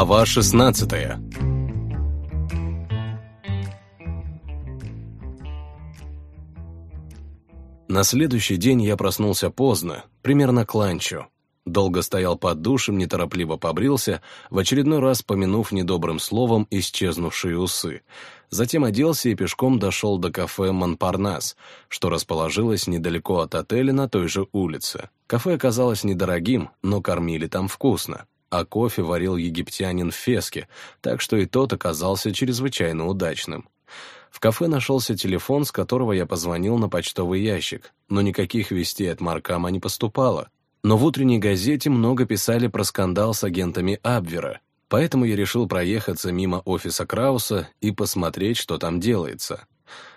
Глава 16 На следующий день я проснулся поздно, примерно к ланчу. Долго стоял под душем, неторопливо побрился, в очередной раз помянув недобрым словом исчезнувшие усы. Затем оделся и пешком дошел до кафе «Монпарнас», что расположилось недалеко от отеля на той же улице. Кафе оказалось недорогим, но кормили там вкусно а кофе варил египтянин в Феске, так что и тот оказался чрезвычайно удачным. В кафе нашелся телефон, с которого я позвонил на почтовый ящик, но никаких вестей от Маркама не поступало. Но в утренней газете много писали про скандал с агентами Абвера, поэтому я решил проехаться мимо офиса Крауса и посмотреть, что там делается.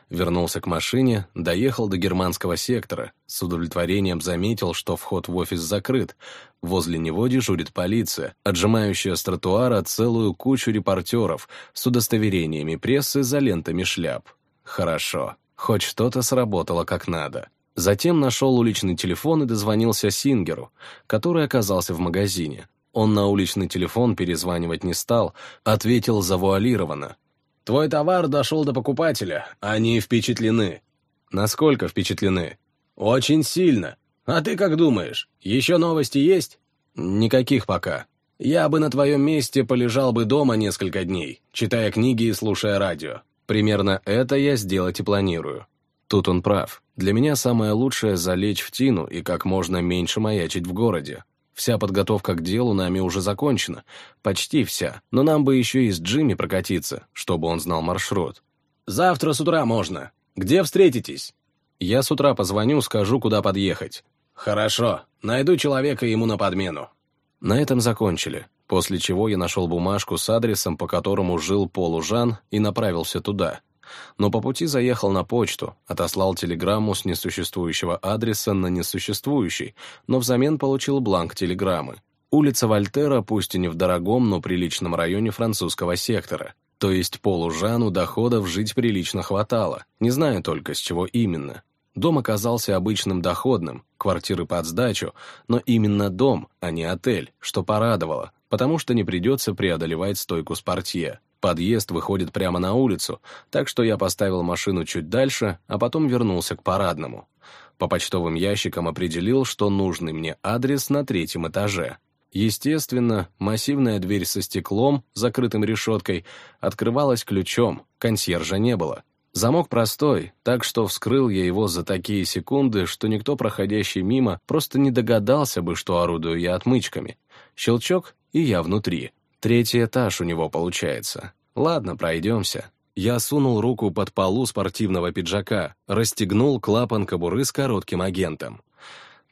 Вернулся к машине, доехал до германского сектора, с удовлетворением заметил, что вход в офис закрыт. Возле него дежурит полиция, отжимающая с тротуара целую кучу репортеров с удостоверениями прессы за лентами шляп. Хорошо, хоть что-то сработало как надо. Затем нашел уличный телефон и дозвонился Сингеру, который оказался в магазине. Он на уличный телефон перезванивать не стал, ответил завуалированно. Твой товар дошел до покупателя, они впечатлены. Насколько впечатлены? Очень сильно. А ты как думаешь, еще новости есть? Никаких пока. Я бы на твоем месте полежал бы дома несколько дней, читая книги и слушая радио. Примерно это я сделать и планирую. Тут он прав. Для меня самое лучшее — залечь в тину и как можно меньше маячить в городе. Вся подготовка к делу нами уже закончена. Почти вся. Но нам бы еще и с Джимми прокатиться, чтобы он знал маршрут. Завтра с утра можно. Где встретитесь? Я с утра позвоню, скажу, куда подъехать. Хорошо. Найду человека ему на подмену. На этом закончили, после чего я нашел бумажку с адресом, по которому жил Полу Жан, и направился туда но по пути заехал на почту, отослал телеграмму с несуществующего адреса на несуществующий, но взамен получил бланк телеграммы. Улица Вольтера, пусть и не в дорогом, но приличном районе французского сектора. То есть Полу Жану доходов жить прилично хватало, не знаю только, с чего именно. Дом оказался обычным доходным, квартиры под сдачу, но именно дом, а не отель, что порадовало, потому что не придется преодолевать стойку с портье. Подъезд выходит прямо на улицу, так что я поставил машину чуть дальше, а потом вернулся к парадному. По почтовым ящикам определил, что нужный мне адрес на третьем этаже. Естественно, массивная дверь со стеклом, закрытым решеткой, открывалась ключом, консьержа не было. Замок простой, так что вскрыл я его за такие секунды, что никто, проходящий мимо, просто не догадался бы, что орудую я отмычками. Щелчок, и я внутри. Третий этаж у него получается. Ладно, пройдемся. Я сунул руку под полу спортивного пиджака, расстегнул клапан кобуры с коротким агентом.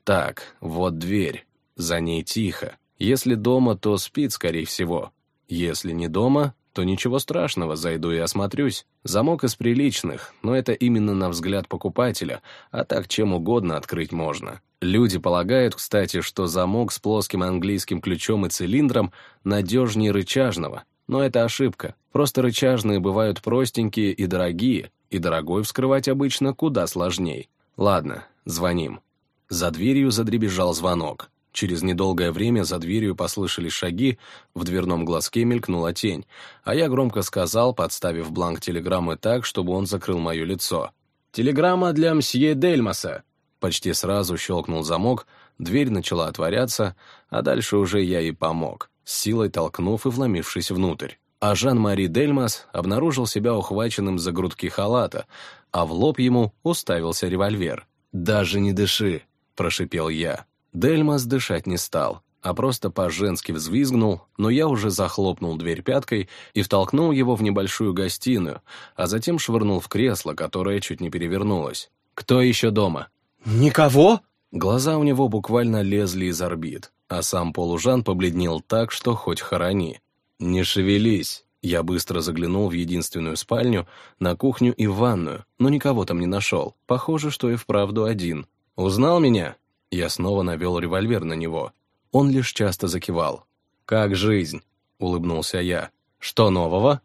Так, вот дверь. За ней тихо. Если дома, то спит, скорее всего. Если не дома, то ничего страшного, зайду и осмотрюсь. Замок из приличных, но это именно на взгляд покупателя, а так чем угодно открыть можно. Люди полагают, кстати, что замок с плоским английским ключом и цилиндром надежнее рычажного, но это ошибка. Просто рычажные бывают простенькие и дорогие, и дорогой вскрывать обычно куда сложней. Ладно, звоним. За дверью задребезжал звонок. Через недолгое время за дверью послышались шаги, в дверном глазке мелькнула тень, а я громко сказал, подставив бланк телеграммы так, чтобы он закрыл мое лицо. «Телеграмма для мсье Дельмаса!» Почти сразу щелкнул замок, дверь начала отворяться, а дальше уже я и помог, с силой толкнув и вломившись внутрь. А Жан-Мари Дельмас обнаружил себя ухваченным за грудки халата, а в лоб ему уставился револьвер. «Даже не дыши!» – прошипел я. Дельмас дышать не стал, а просто по-женски взвизгнул, но я уже захлопнул дверь пяткой и втолкнул его в небольшую гостиную, а затем швырнул в кресло, которое чуть не перевернулось. «Кто еще дома?» «Никого?» Глаза у него буквально лезли из орбит, а сам полужан побледнел так, что хоть хорони. «Не шевелись!» Я быстро заглянул в единственную спальню, на кухню и в ванную, но никого там не нашел. Похоже, что и вправду один. «Узнал меня?» Я снова навел револьвер на него. Он лишь часто закивал. «Как жизнь?» — улыбнулся я. «Что нового?»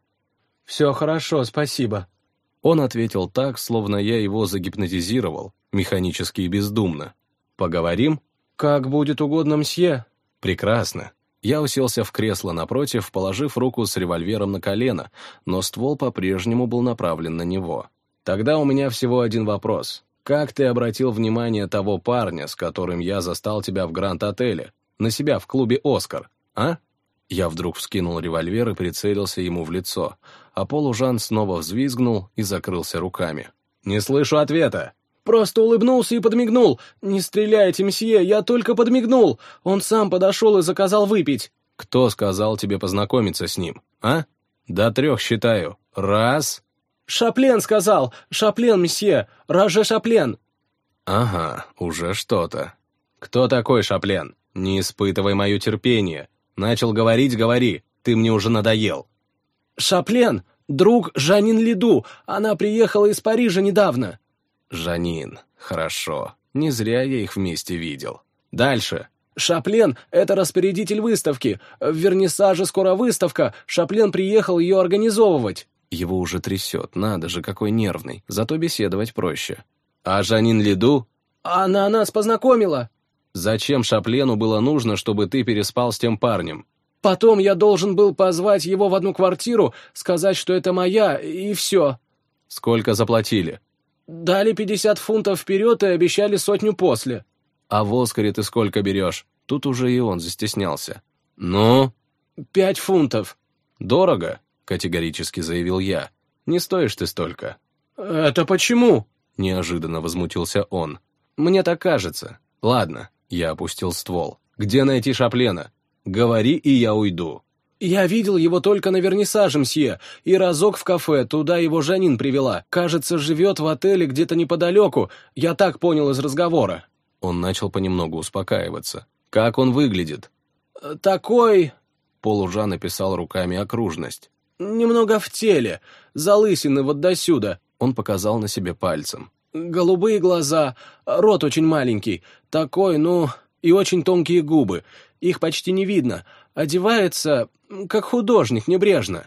«Все хорошо, спасибо». Он ответил так, словно я его загипнотизировал, механически и бездумно. «Поговорим?» «Как будет угодно, мсье». «Прекрасно». Я уселся в кресло напротив, положив руку с револьвером на колено, но ствол по-прежнему был направлен на него. Тогда у меня всего один вопрос. Как ты обратил внимание того парня, с которым я застал тебя в Гранд-отеле, на себя в клубе «Оскар», а? Я вдруг вскинул револьвер и прицелился ему в лицо, а Полужан снова взвизгнул и закрылся руками. «Не слышу ответа!» «Просто улыбнулся и подмигнул! Не стреляйте, мсье, я только подмигнул! Он сам подошел и заказал выпить!» «Кто сказал тебе познакомиться с ним, а? До трех считаю. Раз...» «Шаплен сказал! Шаплен, мсье! Роже Шаплен!» «Ага, уже что-то. Кто такой Шаплен? Не испытывай мое терпение. Начал говорить, говори. Ты мне уже надоел. Шаплен, друг Жанин Лиду. Она приехала из Парижа недавно. Жанин, хорошо. Не зря я их вместе видел. Дальше. Шаплен — это распорядитель выставки. В Вернисаже скоро выставка. Шаплен приехал ее организовывать. Его уже трясет, надо же, какой нервный. Зато беседовать проще. А Жанин Лиду? Она нас познакомила. Зачем Шаплену было нужно, чтобы ты переспал с тем парнем? Потом я должен был позвать его в одну квартиру, сказать, что это моя, и все. Сколько заплатили? Дали пятьдесят фунтов вперед и обещали сотню после. А в Оскаре ты сколько берешь? Тут уже и он застеснялся. Ну? Пять фунтов. Дорого, категорически заявил я. Не стоишь ты столько. Это почему? Неожиданно возмутился он. Мне так кажется. Ладно, я опустил ствол. «Где найти Шаплена? Говори, и я уйду». «Я видел его только на вернисаже, мсье, и разок в кафе, туда его Жанин привела. Кажется, живет в отеле где-то неподалеку, я так понял из разговора». Он начал понемногу успокаиваться. «Как он выглядит?» «Такой...» Полужа написал руками окружность. «Немного в теле, залысины вот досюда». Он показал на себе пальцем. Голубые глаза, рот очень маленький, такой, ну, и очень тонкие губы. Их почти не видно. Одевается, как художник, небрежно.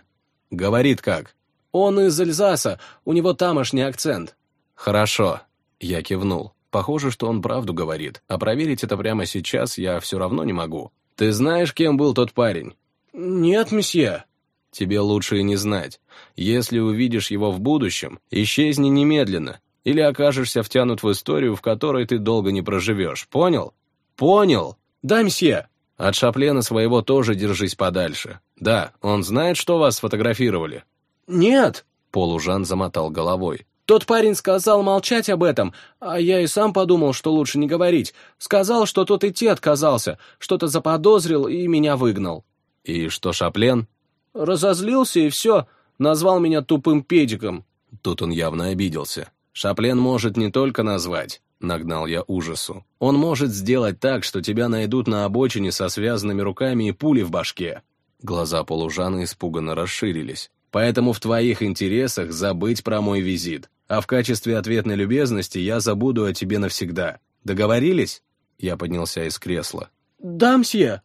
Говорит как? Он из Эльзаса, у него тамошний акцент. Хорошо. Я кивнул. Похоже, что он правду говорит, а проверить это прямо сейчас я все равно не могу. Ты знаешь, кем был тот парень? Нет, месье. Тебе лучше и не знать. Если увидишь его в будущем, исчезни немедленно. Или окажешься втянут в историю, в которой ты долго не проживешь. Понял? Понял? Да, мсье. От Шаплена своего тоже держись подальше. Да, он знает, что вас сфотографировали? Нет. Полужан замотал головой. Тот парень сказал молчать об этом, а я и сам подумал, что лучше не говорить. Сказал, что тот идти отказался, что-то заподозрил и меня выгнал. И что Шаплен? Разозлился и все, назвал меня тупым педиком. Тут он явно обиделся. Шаплен может не только назвать, нагнал я ужасу. Он может сделать так, что тебя найдут на обочине со связанными руками и пули в башке. Глаза полужана испуганно расширились. Поэтому в твоих интересах забыть про мой визит. А в качестве ответной любезности я забуду о тебе навсегда. Договорились? Я поднялся из кресла. Да, мсье.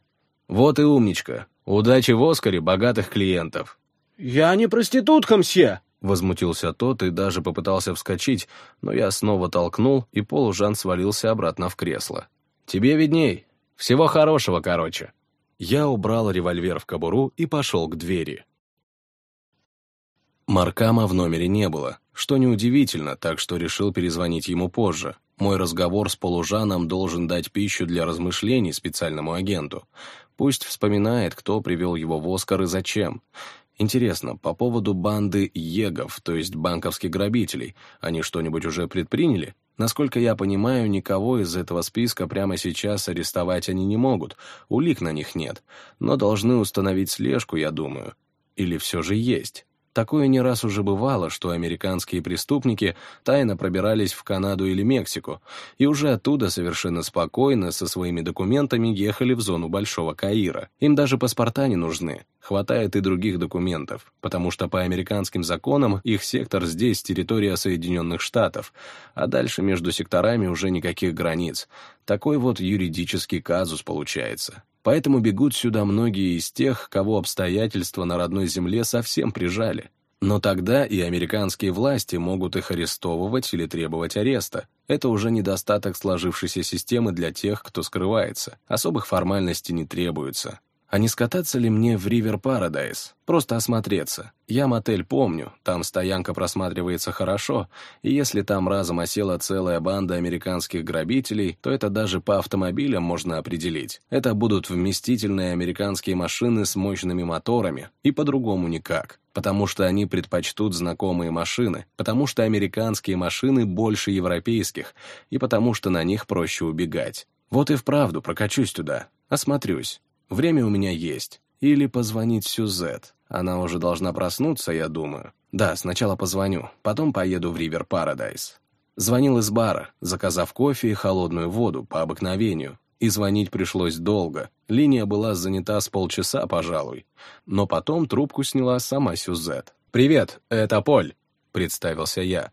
Вот и умничка. Удачи в Оскаре богатых клиентов. Я не проститутка, мсье. Возмутился тот и даже попытался вскочить, но я снова толкнул, и полужан свалился обратно в кресло. «Тебе видней. Всего хорошего, короче». Я убрал револьвер в кобуру и пошел к двери. Маркама в номере не было, что неудивительно, так что решил перезвонить ему позже. Мой разговор с полужаном должен дать пищу для размышлений специальному агенту. Пусть вспоминает, кто привел его в Оскар и зачем. Интересно, по поводу банды егов, то есть банковских грабителей, они что-нибудь уже предприняли? Насколько я понимаю, никого из этого списка прямо сейчас арестовать они не могут, улик на них нет, но должны установить слежку, я думаю. Или все же есть? Такое не раз уже бывало, что американские преступники тайно пробирались в Канаду или Мексику, и уже оттуда совершенно спокойно со своими документами ехали в зону Большого Каира. Им даже паспорта не нужны, хватает и других документов, потому что по американским законам их сектор здесь территория Соединенных Штатов, а дальше между секторами уже никаких границ. Такой вот юридический казус получается. Поэтому бегут сюда многие из тех, кого обстоятельства на родной земле совсем прижали. Но тогда и американские власти могут их арестовывать или требовать ареста. Это уже недостаток сложившейся системы для тех, кто скрывается. Особых формальностей не требуется. А не скататься ли мне в Ривер Парадайз? Просто осмотреться. Я мотель помню, там стоянка просматривается хорошо, и если там разом осела целая банда американских грабителей, то это даже по автомобилям можно определить. Это будут вместительные американские машины с мощными моторами, и по-другому никак. Потому что они предпочтут знакомые машины, потому что американские машины больше европейских, и потому что на них проще убегать. Вот и вправду прокачусь туда, осмотрюсь. Время у меня есть. Или позвонить Сюзет. Она уже должна проснуться, я думаю. Да, сначала позвоню, потом поеду в Ривер Парадайз. Звонил из бара, заказав кофе и холодную воду по обыкновению. И звонить пришлось долго. Линия была занята с полчаса, пожалуй. Но потом трубку сняла сама Сюзет. «Привет, это Поль», — представился я.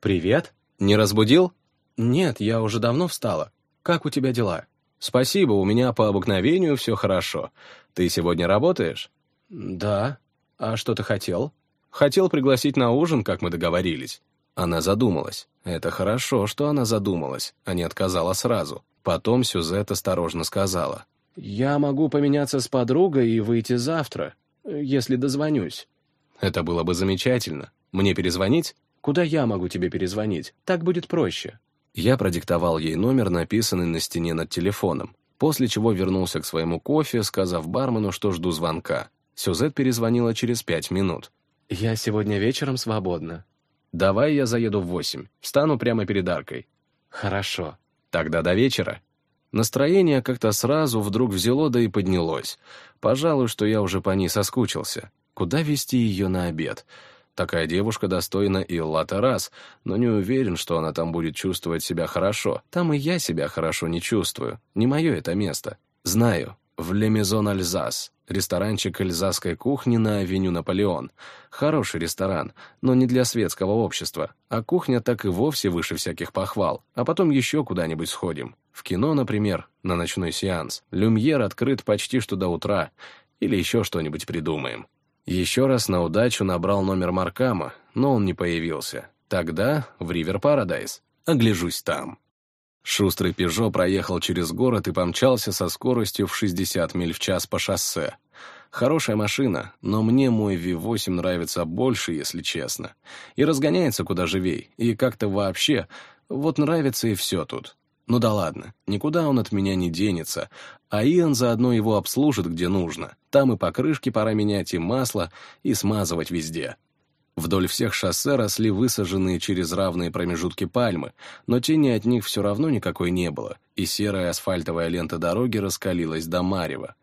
«Привет? Не разбудил?» Нет, я уже давно встала. Как у тебя дела?» «Спасибо, у меня по обыкновению все хорошо. Ты сегодня работаешь?» «Да. А что ты хотел?» «Хотел пригласить на ужин, как мы договорились». Она задумалась. Это хорошо, что она задумалась, а не отказала сразу. Потом Сюзет осторожно сказала. «Я могу поменяться с подругой и выйти завтра, если дозвонюсь». «Это было бы замечательно. Мне перезвонить?» «Куда я могу тебе перезвонить? Так будет проще». Я продиктовал ей номер, написанный на стене над телефоном, после чего вернулся к своему кофе, сказав бармену, что жду звонка. Сюзет перезвонила через пять минут. «Я сегодня вечером свободна». «Давай я заеду в восемь. Встану прямо перед аркой». «Хорошо». «Тогда до вечера». Настроение как-то сразу вдруг взяло да и поднялось. Пожалуй, что я уже по ней соскучился. Куда вести ее на обед? Такая девушка достойна и раз, но не уверен, что она там будет чувствовать себя хорошо. Там и я себя хорошо не чувствую. Не мое это место. Знаю. В Ле Мезон Альзас. Ресторанчик эльзасской кухни на авеню Наполеон. Хороший ресторан, но не для светского общества. А кухня так и вовсе выше всяких похвал. А потом еще куда-нибудь сходим. В кино, например, на ночной сеанс. Люмьер открыт почти что до утра. Или еще что-нибудь придумаем. Еще раз на удачу набрал номер Маркама, но он не появился. Тогда в Ривер Парадайз. Огляжусь там. Шустрый «Пежо» проехал через город и помчался со скоростью в 60 миль в час по шоссе. Хорошая машина, но мне мой V8 нравится больше, если честно. И разгоняется куда живей, и как-то вообще, вот нравится и все тут. Ну да ладно, никуда он от меня не денется, а Иэн заодно его обслужит, где нужно. Там и покрышки пора менять, и масло, и смазывать везде. Вдоль всех шоссе росли высаженные через равные промежутки пальмы, но тени от них все равно никакой не было, и серая асфальтовая лента дороги раскалилась до марева.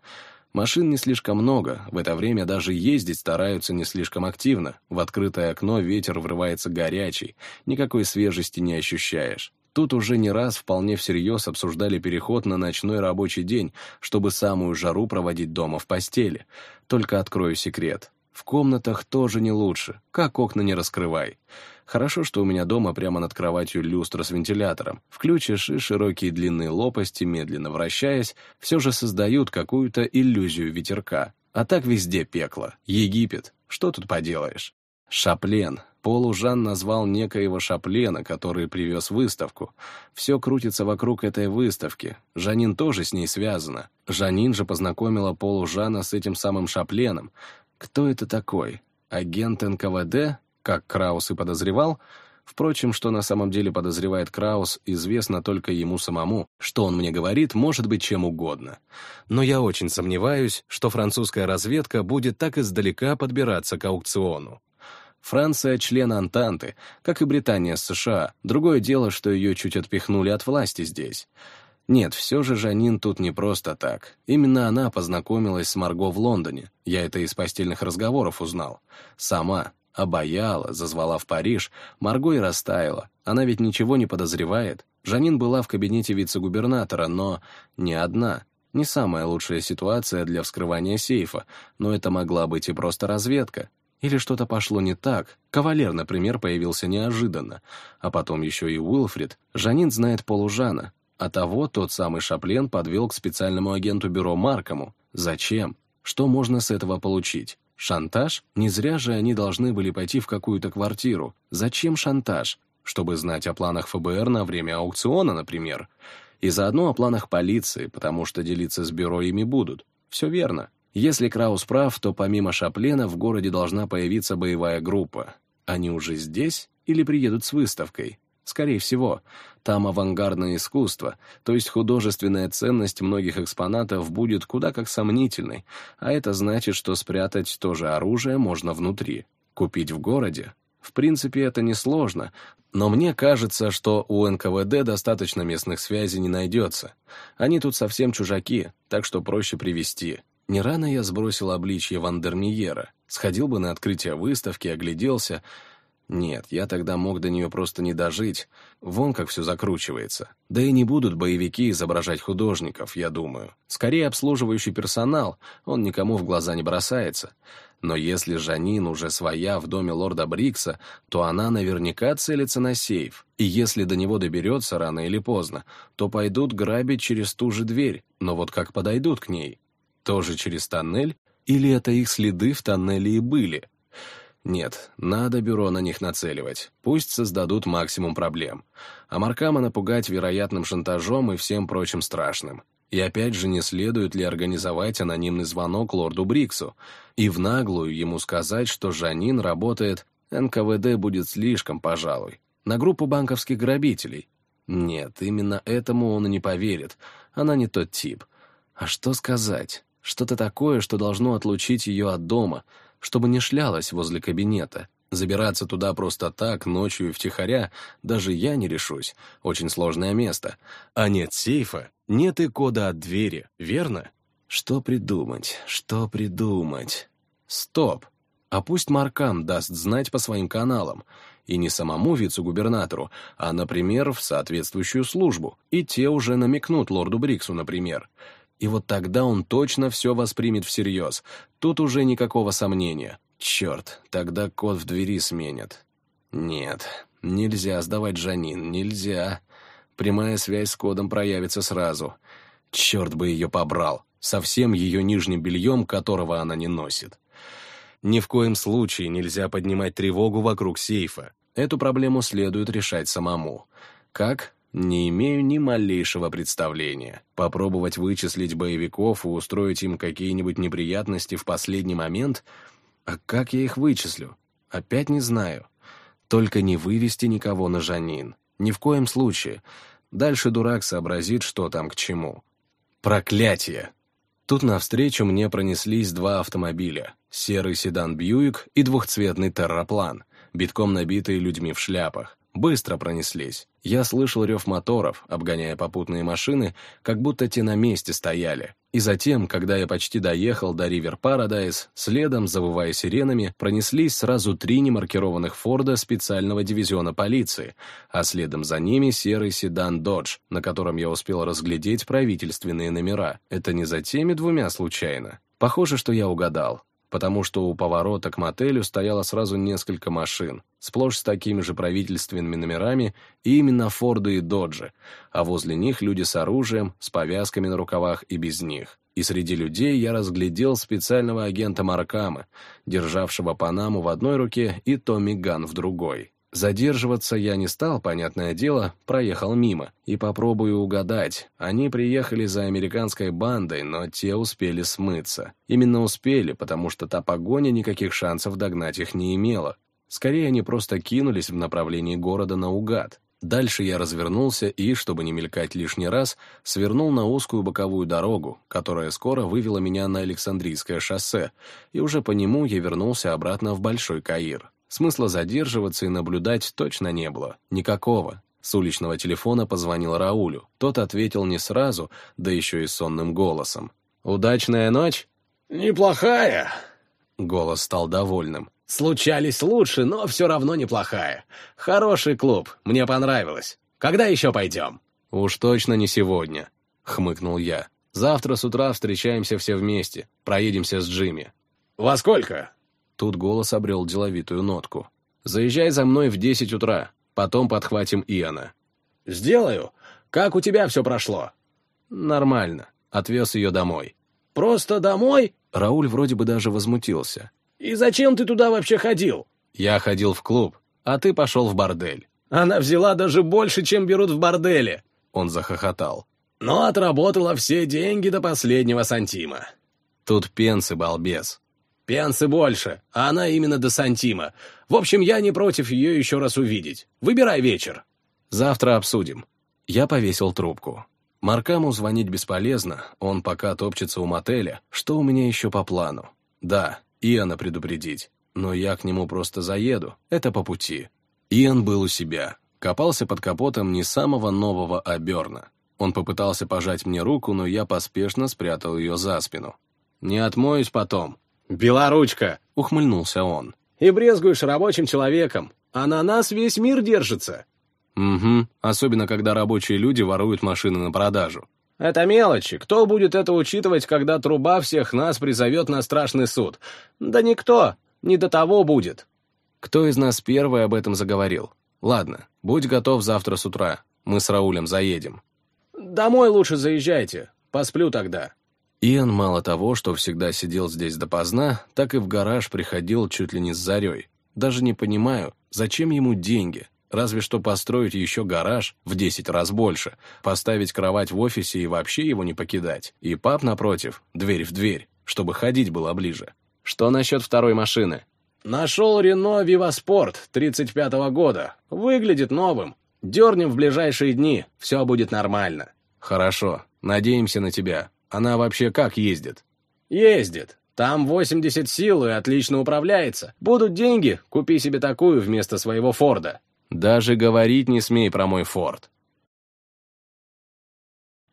Машин не слишком много, в это время даже ездить стараются не слишком активно. В открытое окно ветер врывается горячий, никакой свежести не ощущаешь. Тут уже не раз вполне всерьез обсуждали переход на ночной рабочий день, чтобы самую жару проводить дома в постели. Только открою секрет. В комнатах тоже не лучше, как окна не раскрывай. Хорошо, что у меня дома прямо над кроватью люстра с вентилятором. Включишь, и широкие длинные лопасти, медленно вращаясь, все же создают какую-то иллюзию ветерка. А так везде пекло. Египет. Что тут поделаешь? Шаплен. Полу Жан назвал некоего Шаплена, который привез выставку. Все крутится вокруг этой выставки. Жанин тоже с ней связана. Жанин же познакомила Полу Жана с этим самым Шапленом. Кто это такой? Агент НКВД? Как Краус и подозревал? Впрочем, что на самом деле подозревает Краус, известно только ему самому. Что он мне говорит, может быть чем угодно. Но я очень сомневаюсь, что французская разведка будет так издалека подбираться к аукциону. Франция — член Антанты, как и Британия с США. Другое дело, что ее чуть отпихнули от власти здесь. Нет, все же Жанин тут не просто так. Именно она познакомилась с Марго в Лондоне. Я это из постельных разговоров узнал. Сама. Обаяла, зазвала в Париж. Марго и растаяла. Она ведь ничего не подозревает. Жанин была в кабинете вице-губернатора, но не одна. Не самая лучшая ситуация для вскрывания сейфа, но это могла быть и просто разведка. Или что-то пошло не так. Кавалер, например, появился неожиданно. А потом еще и Уилфрид. Жанин знает полужана. А того тот самый Шаплен подвел к специальному агенту бюро Маркому. Зачем? Что можно с этого получить? Шантаж? Не зря же они должны были пойти в какую-то квартиру. Зачем шантаж? Чтобы знать о планах ФБР на время аукциона, например. И заодно о планах полиции, потому что делиться с бюро ими будут. Все верно. Если Краус прав, то помимо Шаплена в городе должна появиться боевая группа. Они уже здесь или приедут с выставкой? Скорее всего, там авангардное искусство, то есть художественная ценность многих экспонатов будет куда как сомнительной, а это значит, что спрятать то же оружие можно внутри. Купить в городе? В принципе, это несложно, но мне кажется, что у НКВД достаточно местных связей не найдется. Они тут совсем чужаки, так что проще привести. Не рано я сбросил обличье Вандермиера, сходил бы на открытие выставки, огляделся, нет, я тогда мог до нее просто не дожить. Вон как все закручивается. Да и не будут боевики изображать художников, я думаю. Скорее обслуживающий персонал, он никому в глаза не бросается. Но если Жанин уже своя в доме лорда Брикса, то она наверняка целится на сейф. И если до него доберется рано или поздно, то пойдут грабить через ту же дверь. Но вот как подойдут к ней? Тоже через тоннель? Или это их следы в тоннеле и были? Нет, надо бюро на них нацеливать. Пусть создадут максимум проблем. А Маркама напугать вероятным шантажом и всем прочим страшным. И опять же, не следует ли организовать анонимный звонок лорду Бриксу и в наглую ему сказать, что Жанин работает, НКВД будет слишком, пожалуй, на группу банковских грабителей. Нет, именно этому он и не поверит. Она не тот тип. А что сказать? Что-то такое, что должно отлучить ее от дома — чтобы не шлялась возле кабинета. Забираться туда просто так, ночью и втихаря, даже я не решусь. Очень сложное место. А нет сейфа, нет и кода от двери, верно? Что придумать? Что придумать? Стоп! А пусть Маркам даст знать по своим каналам. И не самому вице-губернатору, а, например, в соответствующую службу. И те уже намекнут лорду Бриксу, например. И вот тогда он точно все воспримет всерьез. Тут уже никакого сомнения. Черт, тогда код в двери сменят. Нет, нельзя сдавать Жанин, нельзя. Прямая связь с кодом проявится сразу. Черт бы ее побрал, со всем ее нижним бельем, которого она не носит. Ни в коем случае нельзя поднимать тревогу вокруг сейфа. Эту проблему следует решать самому. Как? Не имею ни малейшего представления. Попробовать вычислить боевиков и устроить им какие-нибудь неприятности в последний момент? А как я их вычислю? Опять не знаю. Только не вывести никого на Жанин. Ни в коем случае. Дальше дурак сообразит, что там к чему. Проклятие! Тут навстречу мне пронеслись два автомобиля. Серый седан «Бьюик» и двухцветный терраплан, битком набитые людьми в шляпах. Быстро пронеслись. Я слышал рев моторов, обгоняя попутные машины, как будто те на месте стояли. И затем, когда я почти доехал до Ривер Парадайз, следом, завывая сиренами, пронеслись сразу три немаркированных Форда специального дивизиона полиции, а следом за ними серый седан Додж, на котором я успел разглядеть правительственные номера. Это не за теми двумя случайно. Похоже, что я угадал потому что у поворота к мотелю стояло сразу несколько машин, сплошь с такими же правительственными номерами, и именно Форды и Доджи, а возле них люди с оружием, с повязками на рукавах и без них. И среди людей я разглядел специального агента Маркама, державшего Панаму в одной руке и Томми Ган в другой. Задерживаться я не стал, понятное дело, проехал мимо. И попробую угадать. Они приехали за американской бандой, но те успели смыться. Именно успели, потому что та погоня никаких шансов догнать их не имела. Скорее, они просто кинулись в направлении города наугад. Дальше я развернулся и, чтобы не мелькать лишний раз, свернул на узкую боковую дорогу, которая скоро вывела меня на Александрийское шоссе, и уже по нему я вернулся обратно в Большой Каир. Смысла задерживаться и наблюдать точно не было. Никакого. С уличного телефона позвонил Раулю. Тот ответил не сразу, да еще и сонным голосом. «Удачная ночь?» «Неплохая». Голос стал довольным. «Случались лучше, но все равно неплохая. Хороший клуб, мне понравилось. Когда еще пойдем?» «Уж точно не сегодня», — хмыкнул я. «Завтра с утра встречаемся все вместе. Проедемся с Джимми». «Во сколько?» Тут голос обрел деловитую нотку. «Заезжай за мной в десять утра, потом подхватим Иона». «Сделаю. Как у тебя все прошло?» «Нормально. Отвез ее домой». «Просто домой?» Рауль вроде бы даже возмутился. «И зачем ты туда вообще ходил?» «Я ходил в клуб, а ты пошел в бордель». «Она взяла даже больше, чем берут в борделе!» Он захохотал. «Но отработала все деньги до последнего сантима». Тут пенсы, балбес. Пенсы больше, а она именно до сантима. В общем, я не против ее еще раз увидеть. Выбирай вечер. Завтра обсудим. Я повесил трубку. Маркаму звонить бесполезно, он пока топчется у мотеля. Что у меня еще по плану? Да, Иоанна предупредить. Но я к нему просто заеду, это по пути. Иоанн был у себя, копался под капотом не самого нового Аберна. Он попытался пожать мне руку, но я поспешно спрятал ее за спину. «Не отмоюсь потом». «Белоручка!» — ухмыльнулся он. «И брезгуешь рабочим человеком, а на нас весь мир держится». «Угу, особенно когда рабочие люди воруют машины на продажу». «Это мелочи. Кто будет это учитывать, когда труба всех нас призовет на страшный суд? Да никто. Не до того будет». Кто из нас первый об этом заговорил? Ладно, будь готов завтра с утра. Мы с Раулем заедем. Домой лучше заезжайте. Посплю тогда. Иэн мало того, что всегда сидел здесь допоздна, так и в гараж приходил чуть ли не с зарей. Даже не понимаю, зачем ему деньги, Разве что построить еще гараж в 10 раз больше, поставить кровать в офисе и вообще его не покидать. И пап напротив, дверь в дверь, чтобы ходить было ближе. Что насчет второй машины? Нашел Рено Виваспорт 35-го года. Выглядит новым. Дернем в ближайшие дни, все будет нормально. Хорошо, надеемся на тебя. Она вообще как ездит? Ездит. Там 80 сил и отлично управляется. Будут деньги, купи себе такую вместо своего Форда. Даже говорить не смей про мой форт.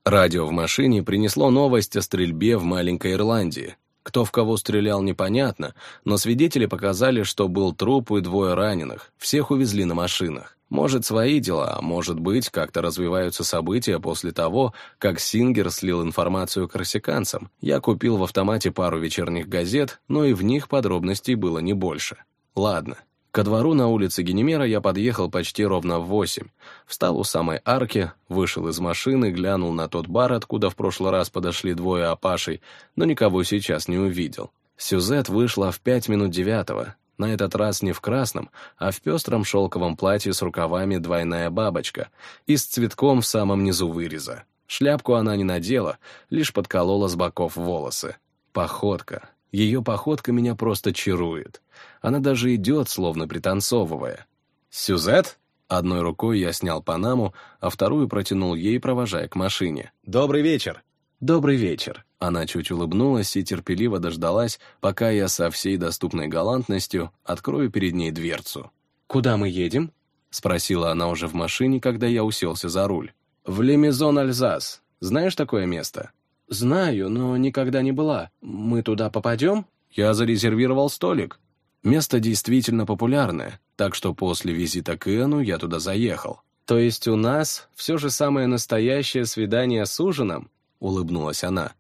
Радио в машине принесло новость о стрельбе в маленькой Ирландии. Кто в кого стрелял, непонятно, но свидетели показали, что был труп и двое раненых. Всех увезли на машинах. Может, свои дела, а может быть, как-то развиваются события после того, как Сингер слил информацию корсиканцам. Я купил в автомате пару вечерних газет, но и в них подробностей было не больше. Ладно, Ко двору на улице Генемера я подъехал почти ровно в восемь. Встал у самой арки, вышел из машины, глянул на тот бар, откуда в прошлый раз подошли двое опашей, но никого сейчас не увидел. Сюзет вышла в пять минут девятого. На этот раз не в красном, а в пестром шелковом платье с рукавами двойная бабочка и с цветком в самом низу выреза. Шляпку она не надела, лишь подколола с боков волосы. Походка. Ее походка меня просто чарует. Она даже идет, словно пританцовывая. «Сюзет?» Одной рукой я снял панаму, а вторую протянул ей, провожая к машине. «Добрый вечер!» «Добрый вечер!» Она чуть улыбнулась и терпеливо дождалась, пока я со всей доступной галантностью открою перед ней дверцу. «Куда мы едем?» — спросила она уже в машине, когда я уселся за руль. «В Лемезон-Альзас. Знаешь такое место?» «Знаю, но никогда не была. Мы туда попадем?» «Я зарезервировал столик». Место действительно популярное, так что после визита к Иоанну я туда заехал. «То есть у нас все же самое настоящее свидание с ужином?» — улыбнулась она.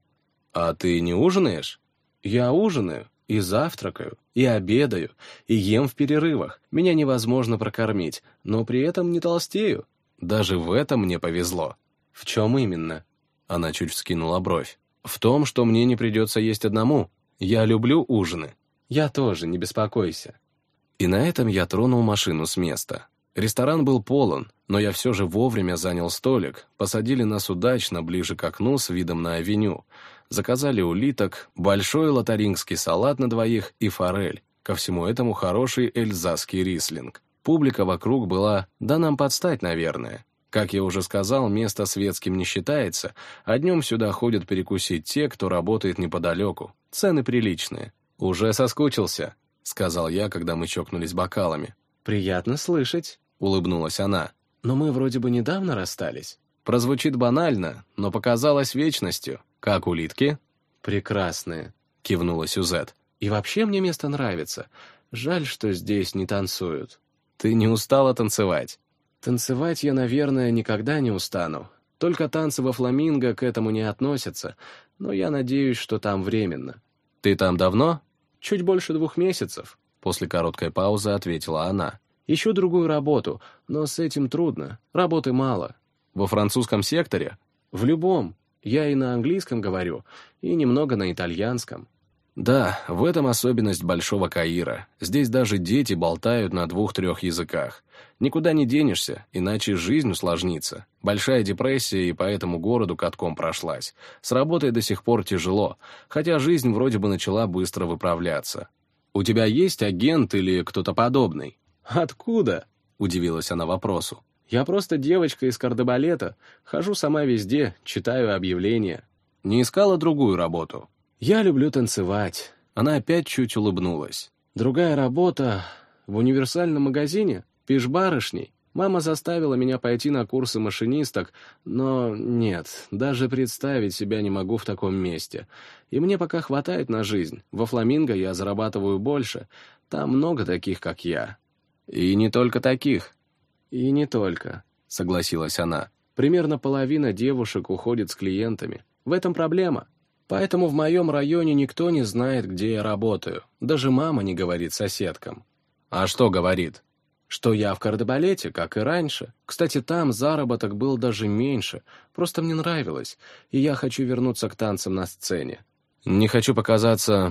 «А ты не ужинаешь?» «Я ужинаю, и завтракаю, и обедаю, и ем в перерывах. Меня невозможно прокормить, но при этом не толстею. Даже в этом мне повезло». «В чем именно?» Она чуть вскинула бровь. «В том, что мне не придется есть одному. Я люблю ужины». «Я тоже, не беспокойся». И на этом я тронул машину с места. Ресторан был полон, но я все же вовремя занял столик, посадили нас удачно ближе к окну с видом на авеню, заказали улиток, большой лотарингский салат на двоих и форель, ко всему этому хороший эльзасский рислинг. Публика вокруг была, да нам подстать, наверное. Как я уже сказал, место светским не считается, а днем сюда ходят перекусить те, кто работает неподалеку. Цены приличные. «Уже соскучился», — сказал я, когда мы чокнулись бокалами. «Приятно слышать», — улыбнулась она. «Но мы вроде бы недавно расстались». Прозвучит банально, но показалось вечностью. Как улитки? «Прекрасные», — кивнула Сюзет. «И вообще мне место нравится. Жаль, что здесь не танцуют». «Ты не устала танцевать?» Танцевать я, наверное, никогда не устану. Только танцы во фламинго к этому не относятся, но я надеюсь, что там временно. Ты там давно? Чуть больше двух месяцев. После короткой паузы ответила она. Ищу другую работу, но с этим трудно. Работы мало. Во французском секторе? В любом. Я и на английском говорю, и немного на итальянском. Да, в этом особенность Большого Каира. Здесь даже дети болтают на двух-трех языках. Никуда не денешься, иначе жизнь усложнится. Большая депрессия и по этому городу катком прошлась. С работой до сих пор тяжело, хотя жизнь вроде бы начала быстро выправляться. «У тебя есть агент или кто-то подобный?» «Откуда?» — удивилась она вопросу. «Я просто девочка из кардебалета, хожу сама везде, читаю объявления». «Не искала другую работу?» «Я люблю танцевать». Она опять чуть улыбнулась. «Другая работа в универсальном магазине? Пишь барышней? Мама заставила меня пойти на курсы машинисток, но нет, даже представить себя не могу в таком месте. И мне пока хватает на жизнь. Во «Фламинго» я зарабатываю больше. Там много таких, как я. И не только таких. И не только, согласилась она. Примерно половина девушек уходит с клиентами. В этом проблема. Поэтому в моем районе никто не знает, где я работаю. Даже мама не говорит соседкам. А что говорит? Что я в кардебалете, как и раньше. Кстати, там заработок был даже меньше. Просто мне нравилось. И я хочу вернуться к танцам на сцене. Не хочу показаться...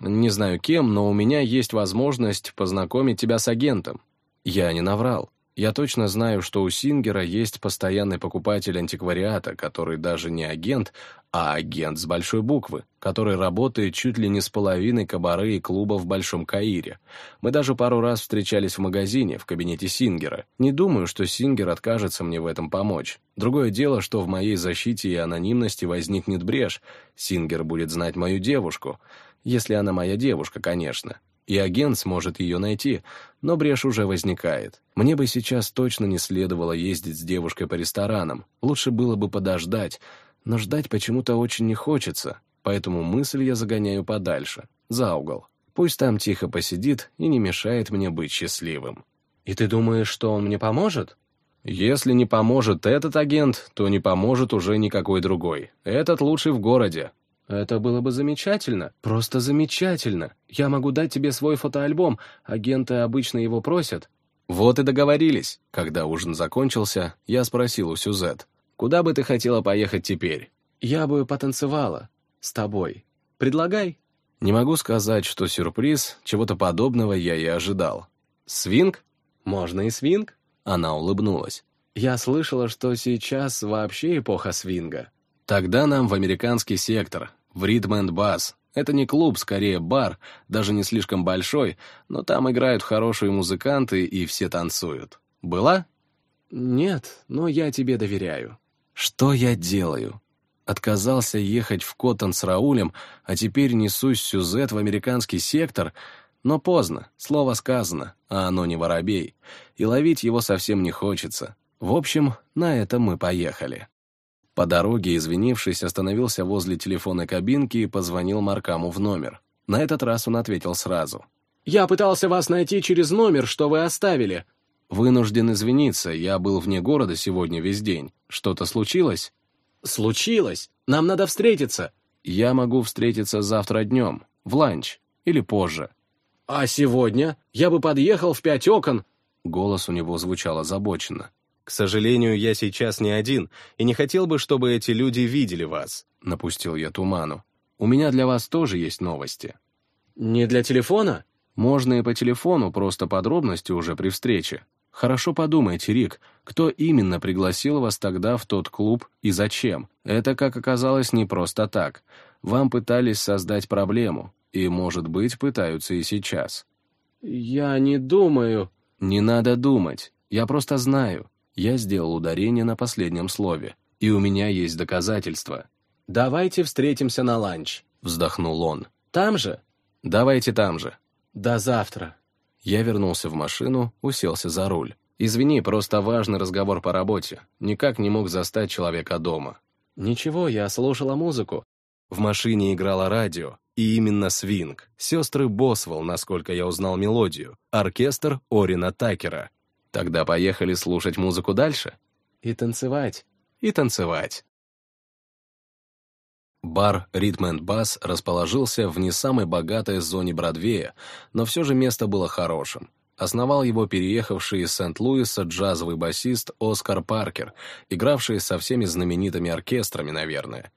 не знаю кем, но у меня есть возможность познакомить тебя с агентом. Я не наврал. Я точно знаю, что у Сингера есть постоянный покупатель антиквариата, который даже не агент, а агент с большой буквы, который работает чуть ли не с половиной кабары и клуба в Большом Каире. Мы даже пару раз встречались в магазине, в кабинете Сингера. Не думаю, что Сингер откажется мне в этом помочь. Другое дело, что в моей защите и анонимности возникнет брешь. Сингер будет знать мою девушку. Если она моя девушка, конечно и агент сможет ее найти, но брешь уже возникает. Мне бы сейчас точно не следовало ездить с девушкой по ресторанам, лучше было бы подождать, но ждать почему-то очень не хочется, поэтому мысль я загоняю подальше, за угол. Пусть там тихо посидит и не мешает мне быть счастливым. «И ты думаешь, что он мне поможет?» «Если не поможет этот агент, то не поможет уже никакой другой. Этот лучший в городе. «Это было бы замечательно, просто замечательно. Я могу дать тебе свой фотоальбом, агенты обычно его просят». Вот и договорились. Когда ужин закончился, я спросил у Сюзет, «Куда бы ты хотела поехать теперь?» «Я бы потанцевала. С тобой. Предлагай». Не могу сказать, что сюрприз, чего-то подобного я и ожидал. «Свинг?» «Можно и свинг». Она улыбнулась. «Я слышала, что сейчас вообще эпоха свинга». «Тогда нам в американский сектор, в Rhythm and Bass. Это не клуб, скорее бар, даже не слишком большой, но там играют хорошие музыканты и все танцуют. Была? Нет, но я тебе доверяю. Что я делаю? Отказался ехать в Коттон с Раулем, а теперь несусь сюзет в американский сектор, но поздно, слово сказано, а оно не воробей, и ловить его совсем не хочется. В общем, на это мы поехали. По дороге, извинившись, остановился возле телефонной кабинки и позвонил Маркаму в номер. На этот раз он ответил сразу. «Я пытался вас найти через номер, что вы оставили». «Вынужден извиниться, я был вне города сегодня весь день. Что-то случилось?» «Случилось. Нам надо встретиться». «Я могу встретиться завтра днем, в ланч, или позже». «А сегодня? Я бы подъехал в пять окон». Голос у него звучал озабоченно. «К сожалению, я сейчас не один, и не хотел бы, чтобы эти люди видели вас», — напустил я туману. «У меня для вас тоже есть новости». «Не для телефона?» «Можно и по телефону, просто подробности уже при встрече. Хорошо подумайте, Рик, кто именно пригласил вас тогда в тот клуб и зачем? Это, как оказалось, не просто так. Вам пытались создать проблему, и, может быть, пытаются и сейчас». «Я не думаю...» «Не надо думать. Я просто знаю. Я сделал ударение на последнем слове. И у меня есть доказательства. «Давайте встретимся на ланч», — вздохнул он. «Там же?» «Давайте там же». «До завтра». Я вернулся в машину, уселся за руль. «Извини, просто важный разговор по работе. Никак не мог застать человека дома». «Ничего, я слушала музыку». В машине играло радио, и именно свинг. Сестры Босвелл, насколько я узнал мелодию. Оркестр Орина Такера. Тогда поехали слушать музыку дальше. И танцевать. И танцевать. Бар Rhythm Bass расположился в не самой богатой зоне Бродвея, но все же место было хорошим. Основал его переехавший из Сент-Луиса джазовый басист Оскар Паркер, игравший со всеми знаменитыми оркестрами, наверное.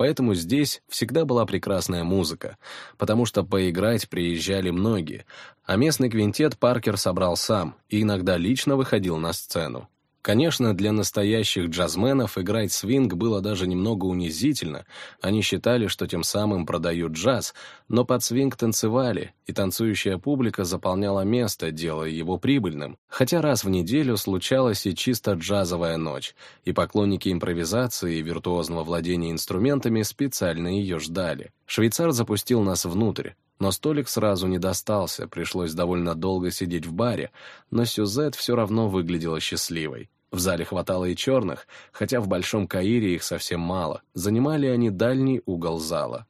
Поэтому здесь всегда была прекрасная музыка, потому что поиграть приезжали многие, а местный квинтет Паркер собрал сам и иногда лично выходил на сцену. Конечно, для настоящих джазменов играть свинг было даже немного унизительно. Они считали, что тем самым продают джаз, но под свинг танцевали, и танцующая публика заполняла место, делая его прибыльным. Хотя раз в неделю случалась и чисто джазовая ночь, и поклонники импровизации и виртуозного владения инструментами специально ее ждали. Швейцар запустил нас внутрь. Но столик сразу не достался, пришлось довольно долго сидеть в баре, но Сюзет все равно выглядела счастливой. В зале хватало и черных, хотя в Большом Каире их совсем мало. Занимали они дальний угол зала.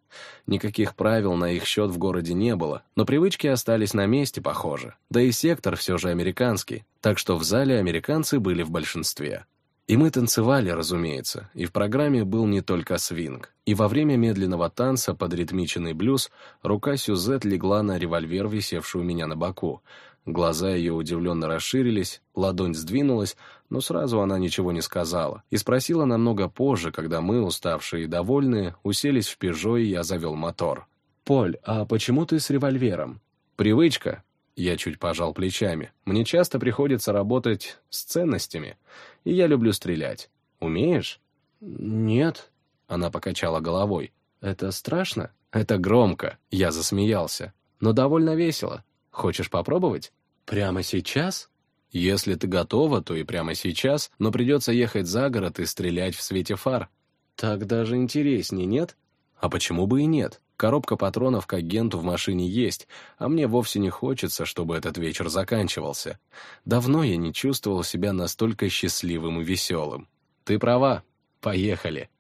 Никаких правил на их счет в городе не было, но привычки остались на месте, похоже. Да и сектор все же американский, так что в зале американцы были в большинстве. И мы танцевали, разумеется, и в программе был не только свинг. И во время медленного танца под ритмичный блюз рука Сюзет легла на револьвер, висевший у меня на боку. Глаза ее удивленно расширились, ладонь сдвинулась, но сразу она ничего не сказала. И спросила намного позже, когда мы, уставшие и довольные, уселись в «Пежо», и я завел мотор. «Поль, а почему ты с револьвером?» «Привычка». Я чуть пожал плечами. «Мне часто приходится работать с ценностями» и я люблю стрелять. Умеешь?» «Нет», — она покачала головой. «Это страшно?» «Это громко», — я засмеялся. «Но довольно весело. Хочешь попробовать?» «Прямо сейчас?» «Если ты готова, то и прямо сейчас, но придется ехать за город и стрелять в свете фар». «Так даже интереснее, нет?» «А почему бы и нет? Коробка патронов к агенту в машине есть, а мне вовсе не хочется, чтобы этот вечер заканчивался. Давно я не чувствовал себя настолько счастливым и веселым. Ты права. Поехали.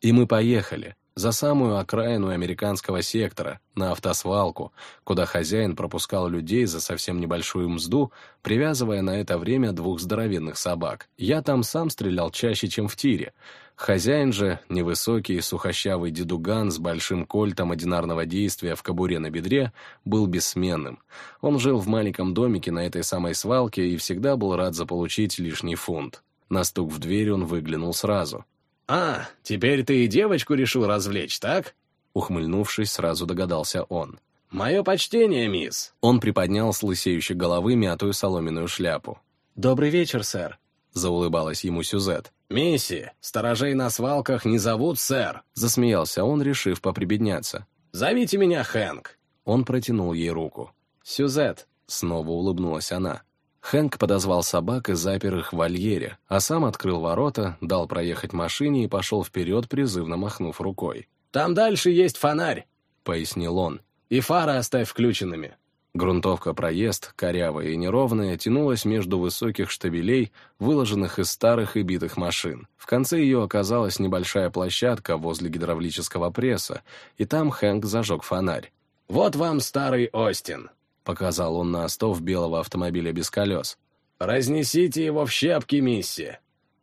И мы поехали за самую окраину американского сектора, на автосвалку, куда хозяин пропускал людей за совсем небольшую мзду, привязывая на это время двух здоровенных собак. Я там сам стрелял чаще, чем в тире. Хозяин же, невысокий, сухощавый дедуган с большим кольтом одинарного действия в кобуре на бедре, был бессменным. Он жил в маленьком домике на этой самой свалке и всегда был рад заполучить лишний фунт. На стук в дверь он выглянул сразу. «А, теперь ты и девочку решил развлечь, так?» Ухмыльнувшись, сразу догадался он. «Мое почтение, мисс!» Он приподнял с лысеющей головы мятую соломенную шляпу. «Добрый вечер, сэр!» Заулыбалась ему Сюзет. «Мисси, сторожей на свалках не зовут сэр!» Засмеялся он, решив поприбедняться. «Зовите меня Хэнк!» Он протянул ей руку. «Сюзет!» Снова улыбнулась она. Хэнк подозвал собак и запер их в вольере, а сам открыл ворота, дал проехать машине и пошел вперед, призывно махнув рукой. «Там дальше есть фонарь», — пояснил он. «И фары оставь включенными». Грунтовка проезд, корявая и неровная, тянулась между высоких штабелей, выложенных из старых и битых машин. В конце ее оказалась небольшая площадка возле гидравлического пресса, и там Хэнк зажег фонарь. «Вот вам старый Остин», — показал он на остов белого автомобиля без колес. «Разнесите его в щепки, мисси!»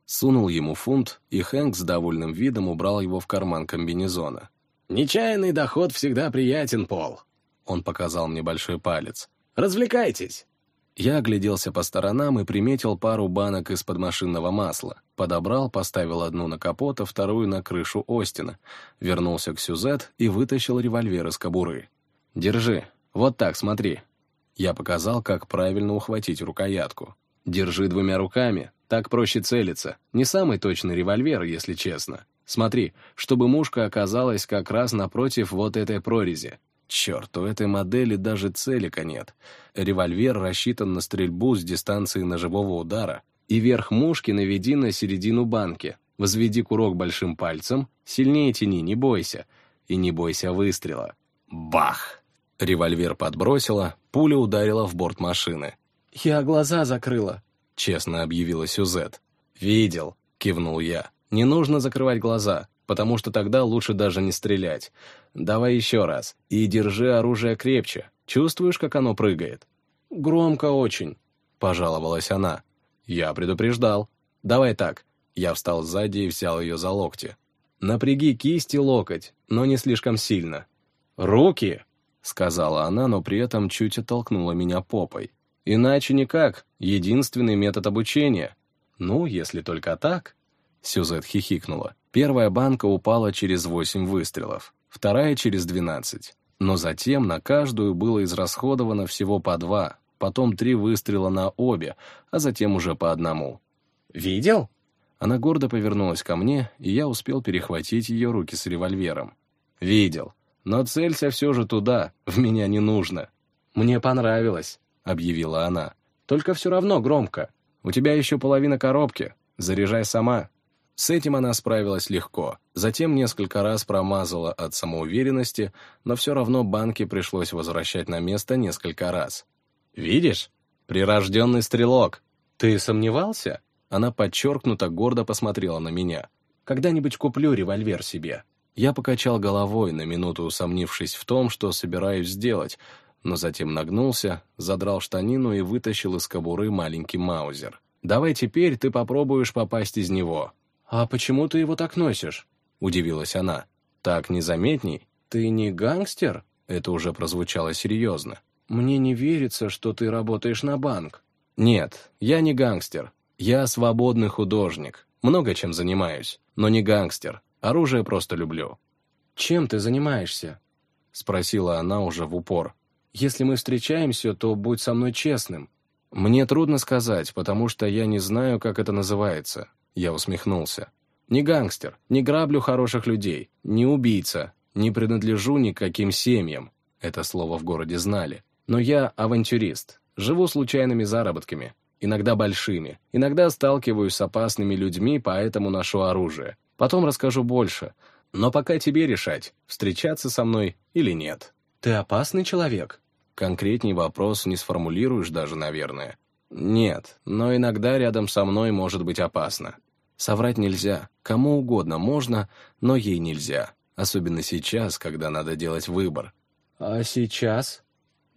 Сунул ему фунт, и Хэнк с довольным видом убрал его в карман комбинезона. «Нечаянный доход всегда приятен, Пол!» Он показал мне большой палец. «Развлекайтесь!» Я огляделся по сторонам и приметил пару банок из-под машинного масла. Подобрал, поставил одну на капот, а вторую на крышу Остина. Вернулся к Сюзет и вытащил револьвер из кобуры. «Держи. Вот так, смотри. Я показал, как правильно ухватить рукоятку. Держи двумя руками, так проще целиться. Не самый точный револьвер, если честно. Смотри, чтобы мушка оказалась как раз напротив вот этой прорези. Черт, у этой модели даже целика нет. Револьвер рассчитан на стрельбу с дистанции ножевого удара. И верх мушки наведи на середину банки. Возведи курок большим пальцем, сильнее тяни, не бойся. И не бойся выстрела. Бах! Револьвер подбросила, пуля ударила в борт машины. «Я глаза закрыла», — честно объявила Сюзет. «Видел», — кивнул я. «Не нужно закрывать глаза, потому что тогда лучше даже не стрелять. Давай еще раз. И держи оружие крепче. Чувствуешь, как оно прыгает?» «Громко очень», — пожаловалась она. «Я предупреждал. Давай так». Я встал сзади и взял ее за локти. «Напряги кисть и локоть, но не слишком сильно». «Руки!» — сказала она, но при этом чуть оттолкнула меня попой. «Иначе никак. Единственный метод обучения. Ну, если только так». Сюзет хихикнула. Первая банка упала через восемь выстрелов, вторая через двенадцать. Но затем на каждую было израсходовано всего по два, потом три выстрела на обе, а затем уже по одному. «Видел?» Она гордо повернулась ко мне, и я успел перехватить ее руки с револьвером. «Видел. Но целься все же туда, в меня не нужно». «Мне понравилось», — объявила она. «Только все равно громко. У тебя еще половина коробки. Заряжай сама». С этим она справилась легко. Затем несколько раз промазала от самоуверенности, но все равно банки пришлось возвращать на место несколько раз. «Видишь? Прирожденный стрелок. Ты сомневался?» Она подчеркнуто гордо посмотрела на меня. «Когда-нибудь куплю револьвер себе». Я покачал головой, на минуту усомнившись в том, что собираюсь сделать, но затем нагнулся, задрал штанину и вытащил из кобуры маленький маузер. «Давай теперь ты попробуешь попасть из него». «А почему ты его так носишь?» — удивилась она. «Так незаметней? Ты не гангстер?» Это уже прозвучало серьезно. «Мне не верится, что ты работаешь на банк». «Нет, я не гангстер. Я свободный художник. Много чем занимаюсь, но не гангстер. Оружие просто люблю». «Чем ты занимаешься?» — спросила она уже в упор. «Если мы встречаемся, то будь со мной честным». «Мне трудно сказать, потому что я не знаю, как это называется. Я усмехнулся. «Не гангстер, не граблю хороших людей, не убийца, не принадлежу ни к каким семьям». Это слово в городе знали. Но я авантюрист, живу случайными заработками, иногда большими, иногда сталкиваюсь с опасными людьми, поэтому ношу оружие. Потом расскажу больше, но пока тебе решать, встречаться со мной или нет. Ты опасный человек? Конкретней вопрос не сформулируешь даже, наверное. Нет, но иногда рядом со мной может быть опасно. Соврать нельзя, кому угодно можно, но ей нельзя. Особенно сейчас, когда надо делать выбор. «А сейчас?»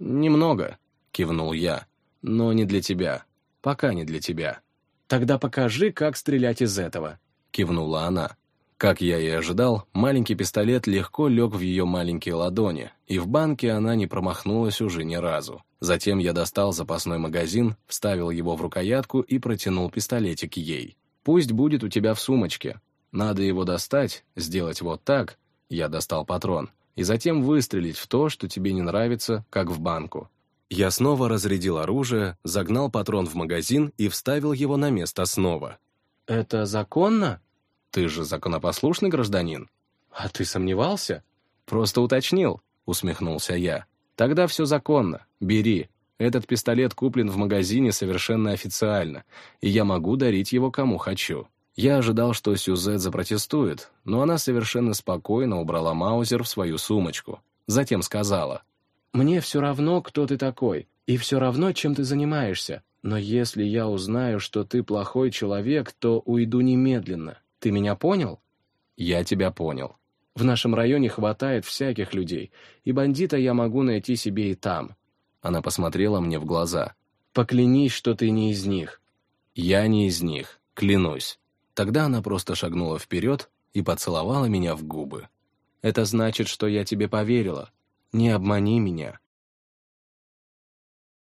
«Немного», — кивнул я. «Но не для тебя. Пока не для тебя». «Тогда покажи, как стрелять из этого», — кивнула она. Как я и ожидал, маленький пистолет легко лег в ее маленькие ладони, и в банке она не промахнулась уже ни разу. Затем я достал запасной магазин, вставил его в рукоятку и протянул пистолетик ей. «Пусть будет у тебя в сумочке. Надо его достать, сделать вот так». Я достал патрон. И затем выстрелить в то, что тебе не нравится, как в банку. Я снова разрядил оружие, загнал патрон в магазин и вставил его на место снова. «Это законно?» Ты же законопослушный гражданин. А ты сомневался? Просто уточнил, усмехнулся я. Тогда все законно. Бери. Этот пистолет куплен в магазине совершенно официально, и я могу дарить его кому хочу. Я ожидал, что Сюзет запротестует, но она совершенно спокойно убрала Маузер в свою сумочку. Затем сказала. «Мне все равно, кто ты такой, и все равно, чем ты занимаешься. Но если я узнаю, что ты плохой человек, то уйду немедленно. Ты меня понял? Я тебя понял. В нашем районе хватает всяких людей, и бандита я могу найти себе и там. Она посмотрела мне в глаза. Поклянись, что ты не из них. Я не из них, клянусь. Тогда она просто шагнула вперед и поцеловала меня в губы. Это значит, что я тебе поверила. Не обмани меня.